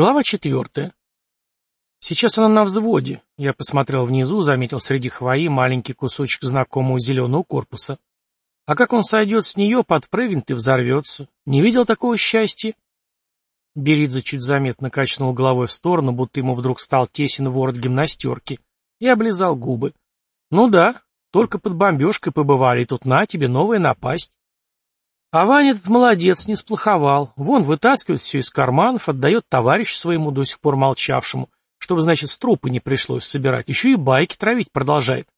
Глава четвертая. Сейчас она на взводе. Я посмотрел внизу, заметил среди хвои маленький кусочек знакомого зеленого корпуса. А как он сойдет с нее, подпрыгнет и взорвется. Не видел такого счастья? Беридзе чуть заметно качнул головой в сторону, будто ему вдруг стал тесен ворот гимнастерки, и облизал губы. Ну да, только под бомбежкой побывали, и тут на тебе новая напасть. А Ваня этот молодец, не сплоховал. Вон, вытаскивает все из карманов, отдает товарищу своему, до сих пор молчавшему, чтобы, значит, с трупы не пришлось собирать. Еще и байки травить продолжает.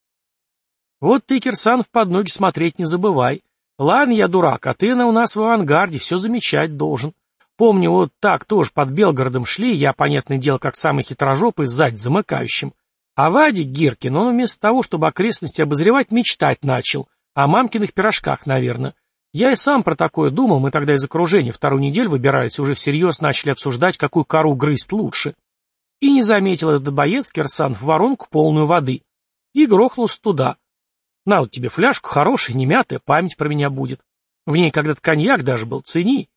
Вот ты, Кирсанов, под ноги смотреть не забывай. Ладно, я дурак, а ты на у нас в авангарде, все замечать должен. Помню, вот так тоже под Белгородом шли, я, понятное дело, как самый хитрожопый, сзади замыкающим. А Вадик Гиркин, он вместо того, чтобы окрестности обозревать, мечтать начал. О мамкиных пирожках, наверное. Я и сам про такое думал, мы тогда из окружения вторую неделю выбирались, уже всерьез начали обсуждать, какую кору грызть лучше. И не заметил этот боец Кирсан в воронку полную воды. И грохнулся туда. На вот тебе фляжку, хорошая, не мятая, память про меня будет. В ней когда-то коньяк даже был, цени.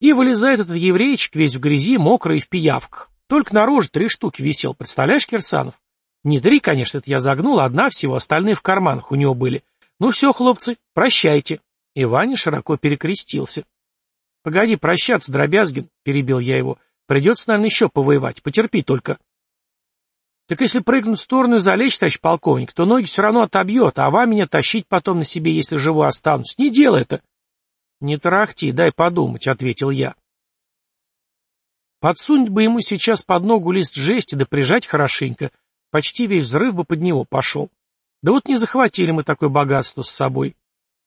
И вылезает этот еврейчик весь в грязи, мокрый и в пиявках. Только на роже три штуки висел, представляешь, Кирсанов? Не три, конечно, это я загнул, одна всего, остальные в карманах у него были. Ну все, хлопцы, прощайте. И Ваня широко перекрестился. — Погоди, прощаться, Дробязгин, — перебил я его. — Придется, наверное, еще повоевать. Потерпи только. — Так если прыгнуть в сторону и залечь, товарищ полковник, то ноги все равно отобьет, а вам меня тащить потом на себе, если живу останусь. Не делай это. — Не тарахти, дай подумать, — ответил я. Подсунуть бы ему сейчас под ногу лист жести да прижать хорошенько, почти весь взрыв бы под него пошел. Да вот не захватили мы такое богатство с собой.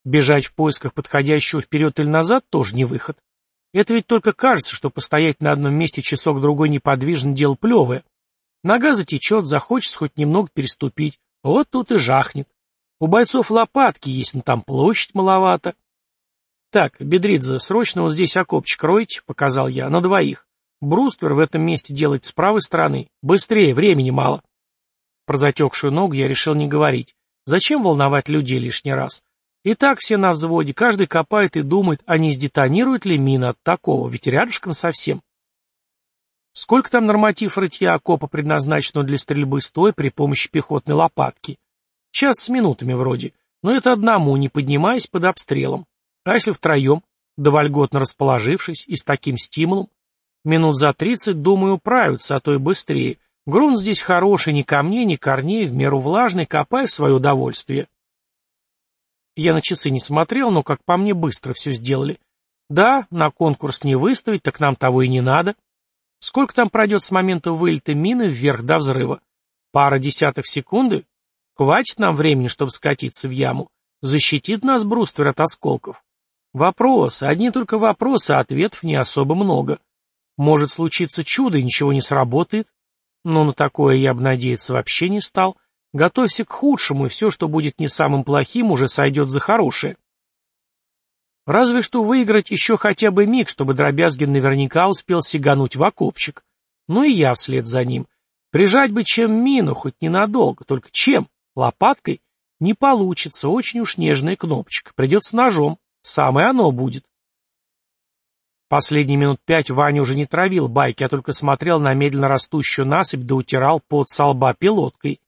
Бежать в поисках подходящего вперед или назад тоже не выход. Это ведь только кажется, что постоять на одном месте часок-другой неподвижно дело плевое. Нога затечет, захочется хоть немного переступить. Вот тут и жахнет. У бойцов лопатки есть, но там площадь маловато. Так, Бедридзе, срочно вот здесь окопчик ройте, показал я, на двоих. Бруствер в этом месте делать с правой стороны. Быстрее, времени мало. Про затекшую ногу я решил не говорить. Зачем волновать людей лишний раз? И так все на взводе, каждый копает и думает, а не сдетонирует ли мина от такого, ведь рядышком совсем. Сколько там норматив рытья окопа, предназначенного для стрельбы стоя при помощи пехотной лопатки? Час с минутами вроде, но это одному, не поднимаясь под обстрелом. А если втроем, да вольготно расположившись и с таким стимулом? Минут за тридцать, думаю, управятся, а то и быстрее. Грунт здесь хороший, ни камней, ни корней, в меру влажный, копай в свое удовольствие. Я на часы не смотрел, но, как по мне, быстро все сделали. Да, на конкурс не выставить, так нам того и не надо. Сколько там пройдет с момента вылета мины вверх до взрыва? Пара десятых секунды? Хватит нам времени, чтобы скатиться в яму. Защитит нас бруствер от осколков. Вопросы, одни только вопросы, а ответов не особо много. Может случиться чудо, и ничего не сработает. Но на такое я бы надеяться вообще не стал. Готовься к худшему, и все, что будет не самым плохим, уже сойдет за хорошее. Разве что выиграть еще хотя бы миг, чтобы Дробязгин наверняка успел сигануть в окопчик. Ну и я вслед за ним. Прижать бы чем мину, хоть ненадолго, только чем? Лопаткой? Не получится, очень уж нежная кнопочка. Придется ножом. Самое оно будет. Последние минут пять Ваня уже не травил байки, а только смотрел на медленно растущую насыпь да утирал под со лба пилоткой.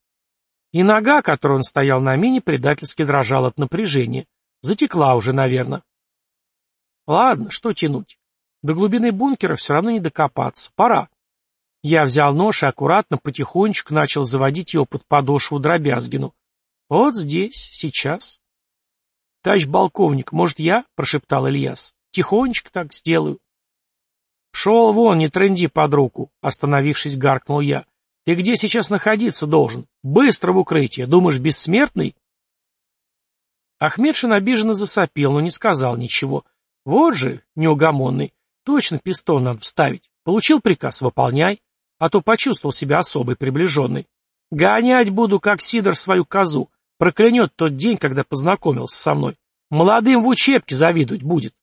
И нога, которой он стоял на мине, предательски дрожала от напряжения. Затекла уже, наверное. Ладно, что тянуть? До глубины бункера все равно не докопаться. Пора. Я взял нож и аккуратно, потихонечку начал заводить его под подошву Дробязгину. Вот здесь, сейчас. — Товарищ полковник, может, я? — прошептал Ильяс. — Тихонечко так сделаю. — Пшел вон, не тренди под руку, — остановившись, гаркнул я. Ты где сейчас находиться должен? Быстро в укрытие. Думаешь, бессмертный? Ахмедшин обиженно засопел, но не сказал ничего. Вот же, неугомонный. Точно пистон надо вставить. Получил приказ, выполняй. А то почувствовал себя особой приближенной. Гонять буду, как Сидор, свою козу. Проклянет тот день, когда познакомился со мной. Молодым в учебке завидовать будет.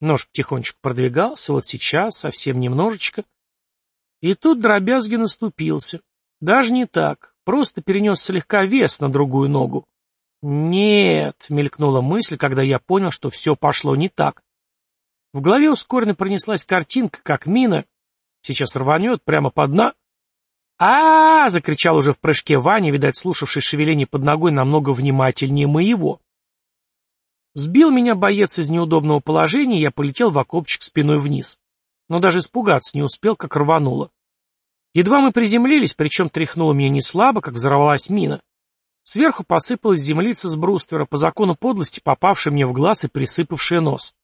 Нож потихонечку продвигался, вот сейчас, совсем немножечко. И тут Дробязгин наступился. Даже не так, просто перенес слегка вес на другую ногу. «Нет», — мелькнула мысль, когда я понял, что все пошло не так. В голове ускоренно пронеслась картинка, как мина, Сейчас рванет прямо под на... а, -а, -а закричал уже в прыжке Ваня, видать, слушавший шевеление под ногой намного внимательнее моего. Сбил меня боец из неудобного положения, я полетел в окопчик спиной вниз. Но даже испугаться не успел, как рвануло. Едва мы приземлились, причем тряхнуло меня не слабо, как взорвалась мина. Сверху посыпалась землица с бруствера, по закону подлости попавшая мне в глаз и присыпавшая нос.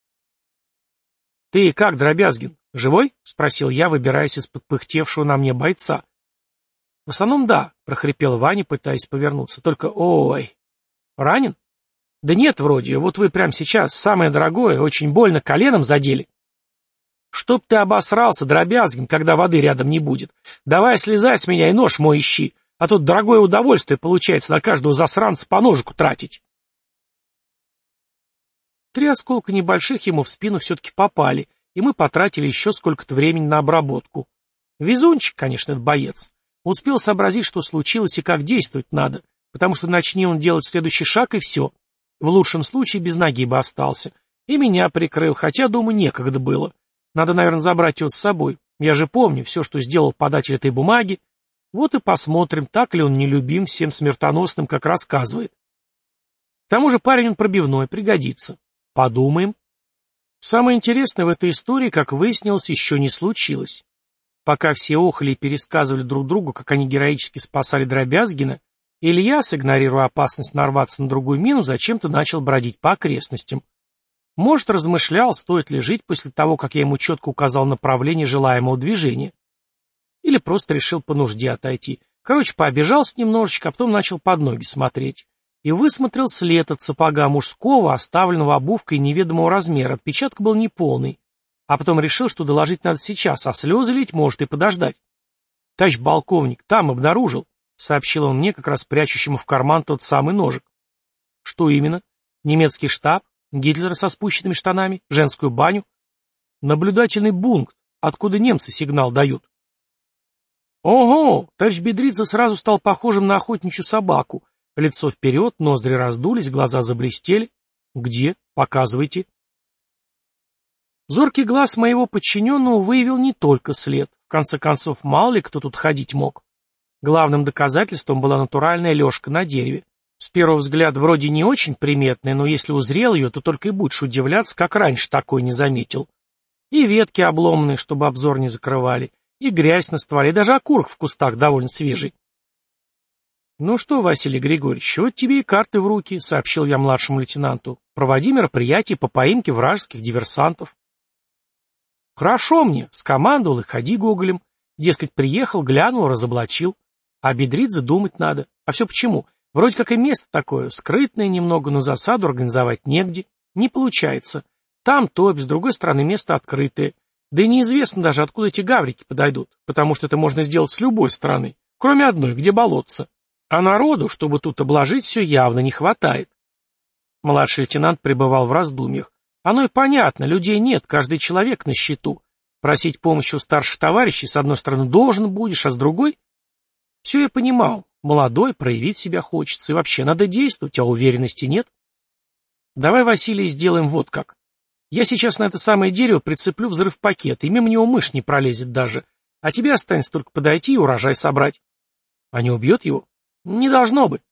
«Ты как, Дробязгин, живой?» — спросил я, выбираясь из-под пыхтевшего на мне бойца. «В основном да», — прохрипел Ваня, пытаясь повернуться. «Только, ой...» «Ранен?» «Да нет, вроде. Вот вы прямо сейчас, самое дорогое, очень больно коленом задели». «Чтоб ты обосрался, Дробязгин, когда воды рядом не будет. Давай слезай с меня и нож мой ищи, а тут дорогое удовольствие получается на каждого засранца по ножику тратить». Три осколка небольших ему в спину все-таки попали, и мы потратили еще сколько-то времени на обработку. Везунчик, конечно, этот боец. Успел сообразить, что случилось и как действовать надо, потому что начни он делать следующий шаг, и все. В лучшем случае без ноги бы остался. И меня прикрыл, хотя, думаю, некогда было. Надо, наверное, забрать его с собой. Я же помню все, что сделал податель этой бумаги. Вот и посмотрим, так ли он нелюбим всем смертоносным, как рассказывает. К тому же парень он пробивной, пригодится. Подумаем. Самое интересное в этой истории, как выяснилось, еще не случилось. Пока все охали и пересказывали друг другу, как они героически спасали Дробязгина, Ильяс, игнорируя опасность нарваться на другую мину, зачем-то начал бродить по окрестностям. Может, размышлял, стоит ли жить после того, как я ему четко указал направление желаемого движения. Или просто решил по нужде отойти. Короче, пообижался немножечко, а потом начал под ноги смотреть и высмотрел след от сапога мужского, оставленного обувкой неведомого размера, отпечаток был неполный. А потом решил, что доложить надо сейчас, а слезы лить может и подождать. «Товарищ полковник, там обнаружил», — сообщил он мне, как раз прячущему в карман тот самый ножик. «Что именно? Немецкий штаб? Гитлера со спущенными штанами? Женскую баню?» «Наблюдательный пункт, откуда немцы сигнал дают». «Ого!» — товарищ Бедридзе сразу стал похожим на охотничью собаку, Лицо вперед, ноздри раздулись, глаза заблестели. «Где? Показывайте». Зоркий глаз моего подчиненного выявил не только след. В конце концов, мало ли кто тут ходить мог. Главным доказательством была натуральная лёжка на дереве. С первого взгляда вроде не очень приметная, но если узрел ее, то только и будешь удивляться, как раньше такой не заметил. И ветки обломанные, чтобы обзор не закрывали, и грязь на стволе, даже окурок в кустах довольно свежий. «Ну что, Василий Григорьевич, вот тебе и карты в руки», — сообщил я младшему лейтенанту. «Проводи мероприятие по поимке вражеских диверсантов». «Хорошо мне», — скомандовал и ходи гоголем. Дескать, приехал, глянул, разоблачил. А Бедридзе думать надо. А все почему? Вроде как и место такое, скрытное немного, но засаду организовать негде. Не получается. Там топь, с другой стороны место открытое. Да и неизвестно даже, откуда эти гаврики подойдут, потому что это можно сделать с любой стороны, кроме одной, где болотца. А народу, чтобы тут обложить, все явно не хватает. Младший лейтенант пребывал в раздумьях. Оно и понятно, людей нет, каждый человек на счету. Просить помощи у старших товарищей, с одной стороны, должен будешь, а с другой... Все я понимал. Молодой, проявить себя хочется, и вообще надо действовать, а уверенности нет. Давай, Василий, сделаем вот как. Я сейчас на это самое дерево прицеплю взрыв пакет, и мимо него мышь не пролезет даже. А тебе останется только подойти и урожай собрать. А не убьет его? Не должно быть.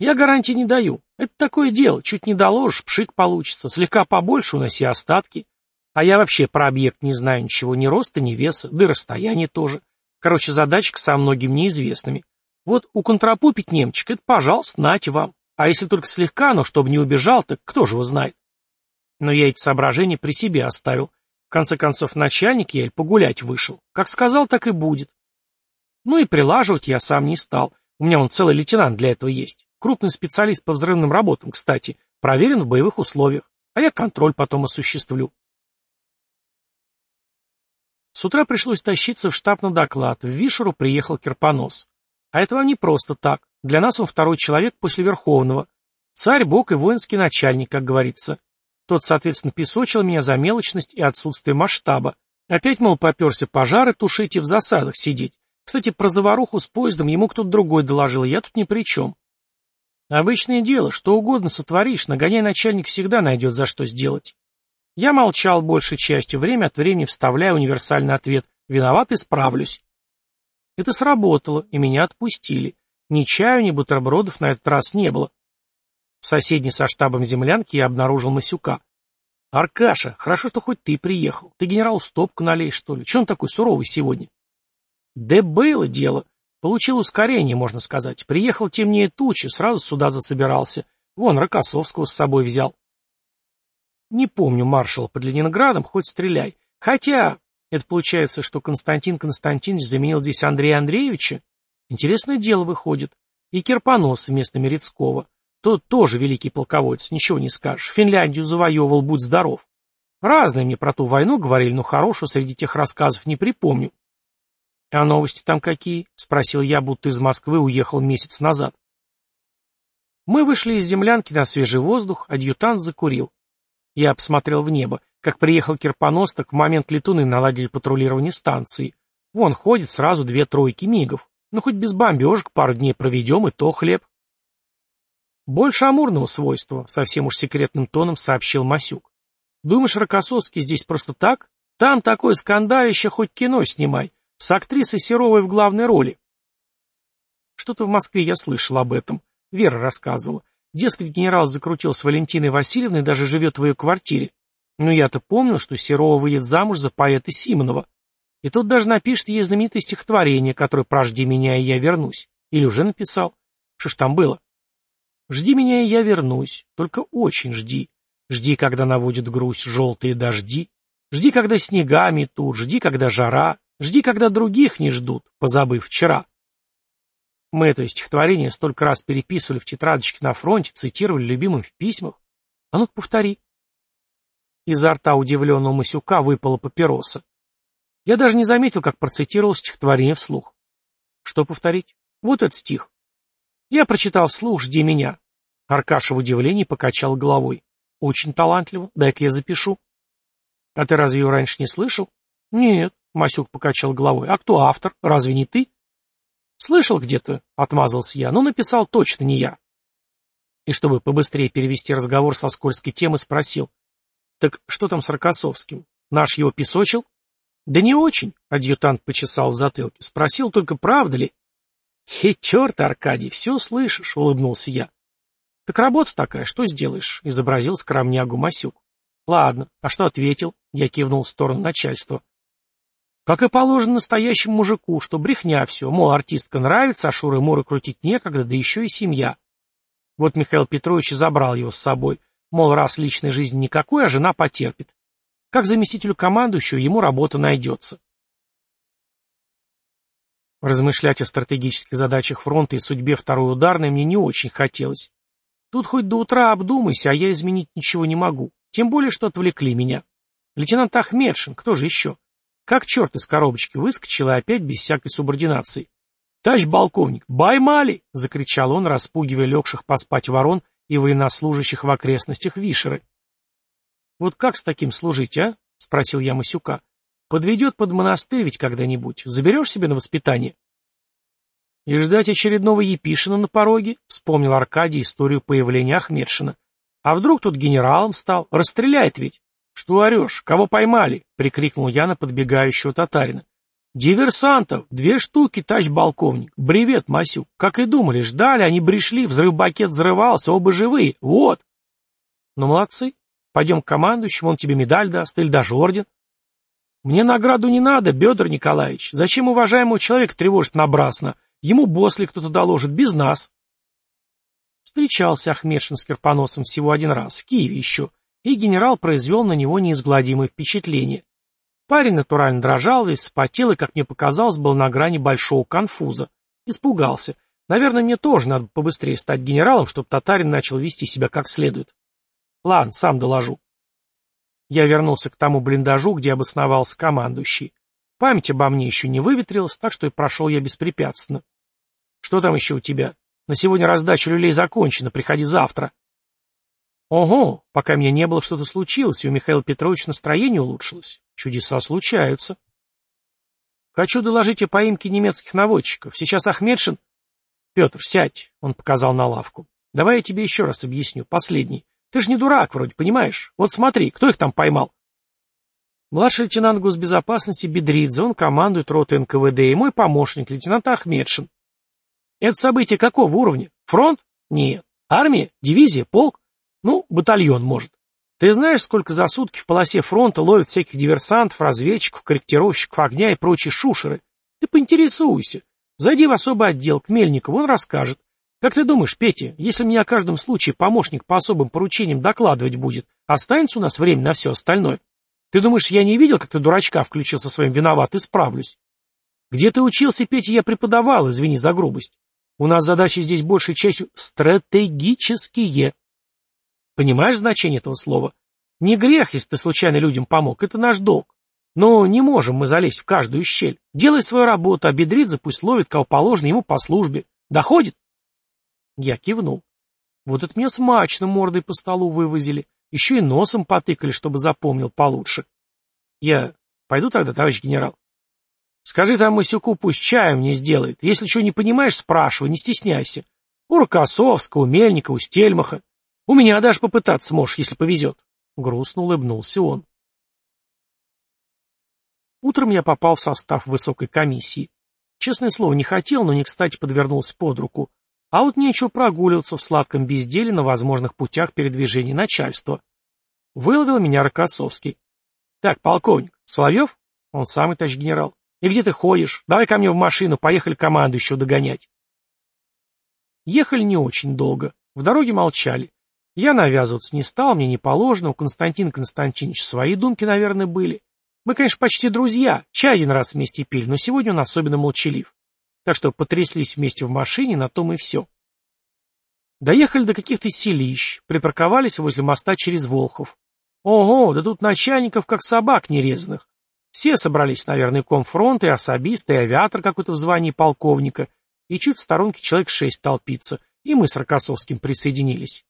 Я гарантии не даю. Это такое дело. Чуть не доложишь, пшик получится. Слегка побольше уноси остатки. А я вообще про объект не знаю ничего, ни роста, ни веса, да и расстояния тоже. Короче, задачка со многим неизвестными. Вот у контрапупить немчик, это, пожалуйста, нате вам. А если только слегка, но чтобы не убежал, так кто же его знает? Но я эти соображения при себе оставил. В конце концов, начальник ель погулять вышел. Как сказал, так и будет. Ну и прилаживать я сам не стал. У меня он целый лейтенант для этого есть. Крупный специалист по взрывным работам, кстати. Проверен в боевых условиях. А я контроль потом осуществлю. С утра пришлось тащиться в штаб на доклад. В Вишеру приехал Кирпонос. А это вам не просто так. Для нас он второй человек после Верховного. Царь, бог и воинский начальник, как говорится. Тот, соответственно, песочил меня за мелочность и отсутствие масштаба. Опять, мол, поперся пожары тушить и в засадах сидеть. Кстати, про заваруху с поездом ему кто-то другой доложил, я тут ни при чем. Обычное дело, что угодно сотворишь, нагоняй начальник всегда найдет за что сделать. Я молчал большей частью, время от времени вставляя универсальный ответ Виноват, исправлюсь. Это сработало, и меня отпустили. Ни чаю, ни бутербродов на этот раз не было. В соседней со штабом землянки я обнаружил Масюка. «Аркаша, хорошо, что хоть ты приехал. Ты генералу стопку налей, что ли? Че он такой суровый сегодня?» «Да было дело. Получил ускорение, можно сказать. Приехал темнее тучи, сразу сюда засобирался. Вон, Рокоссовского с собой взял». «Не помню маршала под Ленинградом, хоть стреляй. Хотя, это получается, что Константин Константинович заменил здесь Андрея Андреевича? Интересное дело выходит. И Кирпонос вместо Мерецкого. Тот тоже великий полководец, ничего не скажешь. Финляндию завоевывал, будь здоров. Разные мне про ту войну говорили, но хорошую среди тех рассказов не припомню. — А новости там какие? — спросил я, будто из Москвы уехал месяц назад. Мы вышли из землянки на свежий воздух, адъютант закурил. Я обсмотрел в небо. Как приехал Кирпонос, так в момент летуны наладили патрулирование станции. Вон ходит сразу две тройки мигов. Ну хоть без бомбежек пару дней проведем, и то хлеб. Больше амурного свойства, совсем уж секретным тоном сообщил Масюк. Думаешь, Рокоссовский здесь просто так? Там такое скандалище, хоть кино снимай. С актрисой Серовой в главной роли. Что-то в Москве я слышал об этом. Вера рассказывала. Дескать, генерал закрутил с Валентиной Васильевной даже живет в ее квартире. Но я-то помнил, что Серова выйдет замуж за поэта Симонова. И тот даже напишет ей знаменитое стихотворение, которое «Прожди меня, и я вернусь». Или уже написал. Что ж там было? Жди меня, и я вернусь. Только очень жди. Жди, когда наводит грусть желтые дожди. Жди, когда снегами тут. Жди, когда жара. Жди, когда других не ждут, позабыв вчера. Мы это стихотворение столько раз переписывали в тетрадочке на фронте, цитировали любимым в письмах. А ну-ка повтори. Изо рта удивленного Масюка выпала папироса. Я даже не заметил, как процитировал стихотворение вслух. Что повторить? Вот этот стих. Я прочитал вслух «Жди меня». Аркаша в удивлении покачал головой. Очень талантливо, дай-ка я запишу. А ты разве его раньше не слышал? Нет, Масюк покачал головой. А кто автор? Разве не ты? Слышал где-то, отмазался я, но написал точно не я. И чтобы побыстрее перевести разговор со скользкой темы, спросил. Так что там с Рокоссовским? Наш его песочил? Да не очень, адъютант почесал в затылке. Спросил только, правда ли? «Хе, черт, Аркадий, все слышишь», — улыбнулся я. «Так работа такая, что сделаешь?» — изобразил скромнягу Масюк. «Ладно, а что ответил?» — я кивнул в сторону начальства. «Как и положено настоящему мужику, что брехня все, мол, артистка нравится, а шуры-муры крутить некогда, да еще и семья». Вот Михаил Петрович и забрал его с собой, мол, раз личной жизни никакой, а жена потерпит. Как заместителю командующего ему работа найдется. Размышлять о стратегических задачах фронта и судьбе второй ударной мне не очень хотелось. Тут хоть до утра обдумайся, а я изменить ничего не могу. Тем более, что отвлекли меня. Лейтенант Ахмедшин, кто же еще? Как черт из коробочки выскочил и опять без всякой субординации. «Товарищ полковник, баймали!» — закричал он, распугивая легших поспать ворон и военнослужащих в окрестностях Вишеры. «Вот как с таким служить, а?» — спросил я Масюка. Подведет под монастырь ведь когда-нибудь. Заберешь себе на воспитание? И ждать очередного Епишина на пороге, вспомнил Аркадий историю появления Ахмедшина. А вдруг тут генералом стал? Расстреляет ведь. Что орешь? Кого поймали? Прикрикнул я на подбегающего татарина. Диверсантов! Две штуки, тач полковник. Бревет, Масюк. Как и думали, ждали, они пришли, взрыв-бакет взрывался, оба живые. Вот. Ну, молодцы. Пойдем к командующему, он тебе медаль даст или даже орден. Мне награду не надо, Бедр Николаевич. Зачем уважаемого человека тревожить набрасно? Ему босли кто-то доложит, без нас. Встречался Ахмедшин с Кирпоносом всего один раз, в Киеве еще, и генерал произвел на него неизгладимое впечатление. Парень натурально дрожал, весь вспотел и, как мне показалось, был на грани большого конфуза. Испугался. Наверное, мне тоже надо побыстрее стать генералом, чтобы татарин начал вести себя как следует. Ладно, сам доложу. Я вернулся к тому блиндажу, где обосновался командующий. Память обо мне еще не выветрилась, так что и прошел я беспрепятственно. Что там еще у тебя? На сегодня раздача люлей закончена, приходи завтра. Ого, пока меня не было, что-то случилось, и у Михаила Петровича настроение улучшилось. Чудеса случаются. Хочу доложить о поимке немецких наводчиков. Сейчас Ахмедшин... Петр, сядь, он показал на лавку. Давай я тебе еще раз объясню, последний. Ты же не дурак вроде, понимаешь? Вот смотри, кто их там поймал? Младший лейтенант госбезопасности Бедридзе, он командует ротой НКВД, и мой помощник, лейтенант Ахмедшин. Это событие какого уровня? Фронт? Нет. Армия? Дивизия? Полк? Ну, батальон, может. Ты знаешь, сколько за сутки в полосе фронта ловят всяких диверсантов, разведчиков, корректировщиков огня и прочие шушеры? Ты поинтересуйся. Зайди в особый отдел к Мельникову, он расскажет. Как ты думаешь, Петя, если мне о каждом случае помощник по особым поручениям докладывать будет, останется у нас время на все остальное? Ты думаешь, я не видел, как ты дурачка включил со своим виноват, исправлюсь? Где ты учился, Петя, я преподавал, извини за грубость. У нас задачи здесь большей частью стратегические. Понимаешь значение этого слова? Не грех, если ты случайно людям помог, это наш долг. Но не можем мы залезть в каждую щель. Делай свою работу, а Бедридзе пусть ловит, кого положено ему по службе. Доходит? Я кивнул. Вот это меня смачно мордой по столу вывозили. Еще и носом потыкали, чтобы запомнил получше. Я пойду тогда, товарищ генерал? Скажи там Масюку, пусть чаю мне сделает. Если что не понимаешь, спрашивай, не стесняйся. У Рокоссовского, у Мельникова, у Стельмаха. У меня даже попытаться можешь, если повезет. Грустно улыбнулся он. Утром я попал в состав высокой комиссии. Честное слово, не хотел, но не кстати подвернулся под руку. А вот нечего прогуливаться в сладком безделе на возможных путях передвижения начальства. Выловил меня Рокоссовский. Так, полковник, Соловьев? Он самый, товарищ генерал. И где ты ходишь? Давай ко мне в машину, поехали команду еще догонять. Ехали не очень долго. В дороге молчали. Я навязываться не стал, мне не положено, у Константина Константиновича свои думки, наверное, были. Мы, конечно, почти друзья, чай один раз вместе пили, но сегодня он особенно молчалив. Так что потряслись вместе в машине, на том и все. Доехали до каких-то селищ, припарковались возле моста через Волхов. Ого, да тут начальников как собак нерезанных. Все собрались, наверное, комфронт, и и авиатор какой-то в звании полковника, и чуть в сторонке человек шесть толпится, и мы с Рокоссовским присоединились.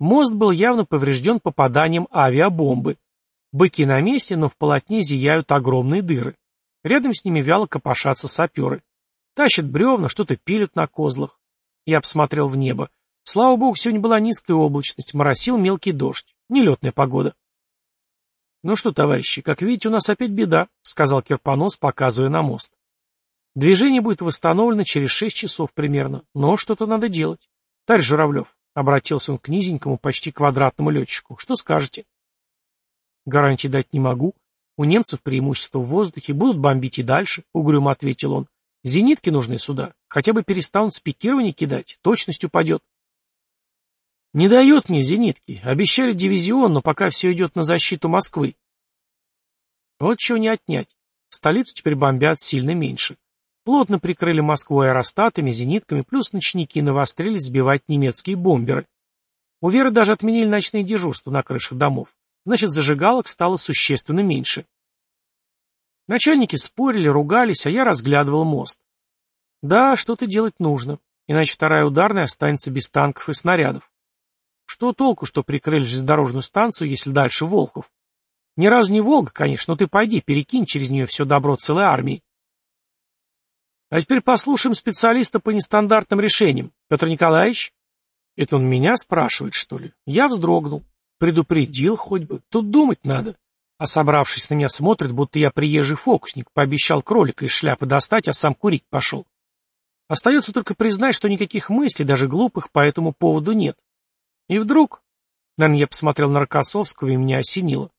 Мост был явно поврежден попаданием авиабомбы. Быки на месте, но в полотне зияют огромные дыры. Рядом с ними вяло копошатся саперы. Тащат бревна, что-то пилят на козлах. Я обсмотрел в небо. Слава богу, сегодня была низкая облачность, моросил мелкий дождь. Нелетная погода. «Ну что, товарищи, как видите, у нас опять беда», — сказал Кирпонос, показывая на мост. «Движение будет восстановлено через шесть часов примерно, но что-то надо делать. Товарищ Журавлев», — обратился он к низенькому, почти квадратному летчику, — «что скажете?» «Гарантии дать не могу. У немцев преимущество в воздухе, будут бомбить и дальше», — угрюмо ответил он. «Зенитки нужны сюда. Хотя бы перестанут с пикирования кидать, точность упадет». Не дают мне зенитки. Обещали дивизион, но пока все идет на защиту Москвы. Вот чего не отнять. Столицу теперь бомбят сильно меньше. Плотно прикрыли Москву аэростатами, зенитками, плюс ночники навострились сбивать немецкие бомберы. У Веры даже отменили ночные дежурства на крышах домов. Значит, зажигалок стало существенно меньше. Начальники спорили, ругались, а я разглядывал мост. Да, что-то делать нужно, иначе вторая ударная останется без танков и снарядов. Что толку, что прикрыли железнодорожную станцию, если дальше Волхов? Ни разу не Волга, конечно, но ты пойди, перекинь через нее все добро целой армии. А теперь послушаем специалиста по нестандартным решениям. Петр Николаевич? Это он меня спрашивает, что ли? Я вздрогнул. Предупредил хоть бы. Тут думать надо. А собравшись на меня смотрит, будто я приезжий фокусник, пообещал кролика из шляпы достать, а сам курить пошел. Остается только признать, что никаких мыслей, даже глупых, по этому поводу нет. И вдруг... Наверное, я посмотрел на Рокоссовского, и меня осенило.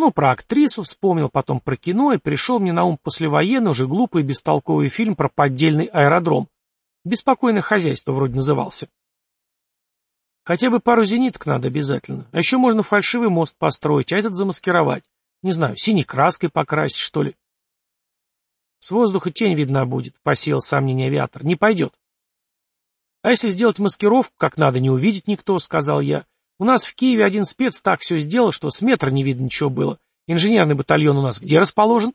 Ну, про актрису вспомнил, потом про кино, и пришел мне на ум послевоенный, уже глупый и бестолковый фильм про поддельный аэродром. «Беспокойное хозяйство» вроде назывался. Хотя бы пару зениток надо обязательно. А еще можно фальшивый мост построить, а этот замаскировать. Не знаю, синей краской покрасить, что ли. С воздуха тень видна будет, посеял сомнение авиатор. Не пойдет. А если сделать маскировку, как надо, не увидит никто, сказал я. У нас в Киеве один спец так все сделал, что с метра не видно ничего было. Инженерный батальон у нас где расположен?